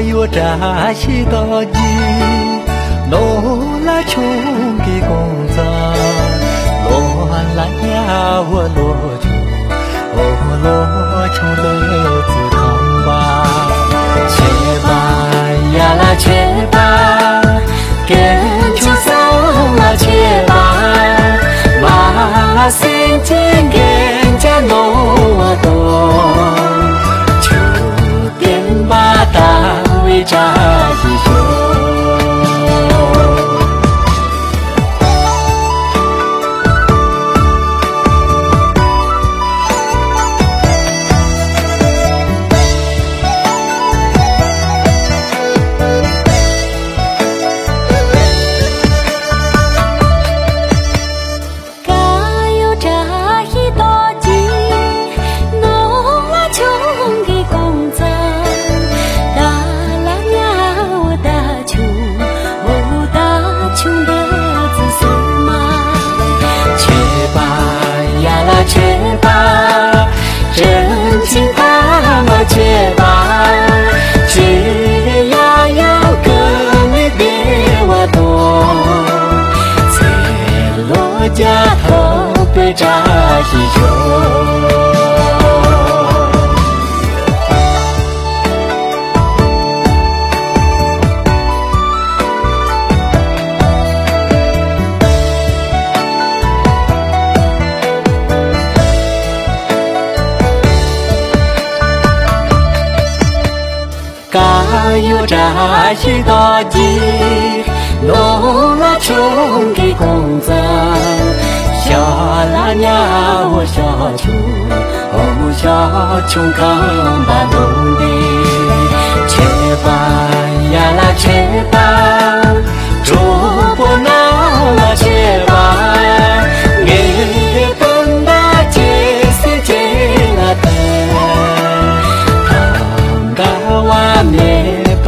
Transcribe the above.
yo da shi da ji no la chung ki gong za lo la ya wo lo chu o lo chu le zu kan ba. Che ba, ya la che ba ke chu sa la che ba? Ma sin chen 呀啦切吧，真情他妈切吧，切呀要跟你别我多，切罗家头别扎西修。嘎有扎西多吉，农拉穷给工作，小拉娘我小穷，哦小穷扛把农的，吃饭呀啦吃饭，